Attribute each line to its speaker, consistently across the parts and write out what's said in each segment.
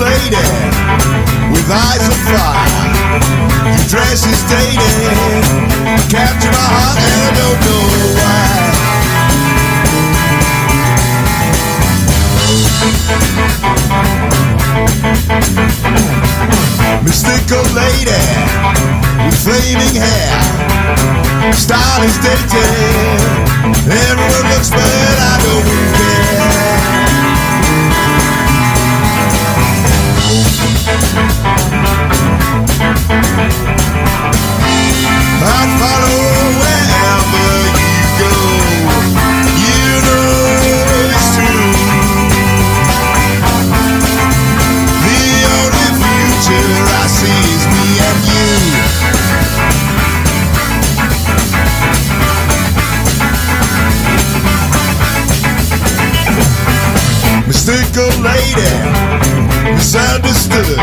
Speaker 1: lady with eyes of fire. Your dress is dated, captured my heart and I don't know why. Mystical lady with flaming hair, style is dated. Everyone looks, but I don't. Mystical lady, misunderstood.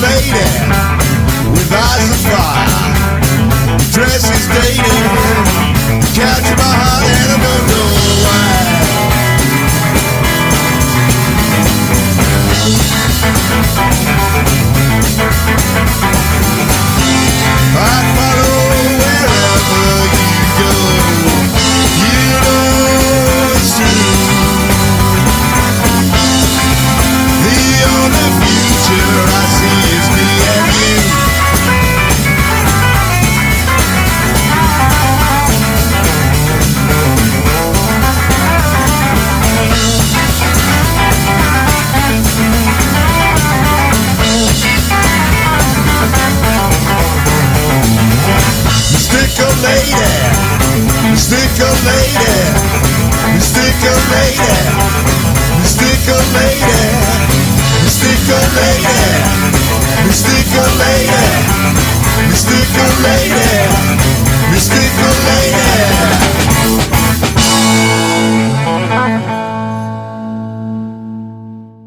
Speaker 1: Lady with eyes of fire. Dress is mystical lady, mystical lady, mystical lady, mystical lady, mystical lady, mystical lady, mystical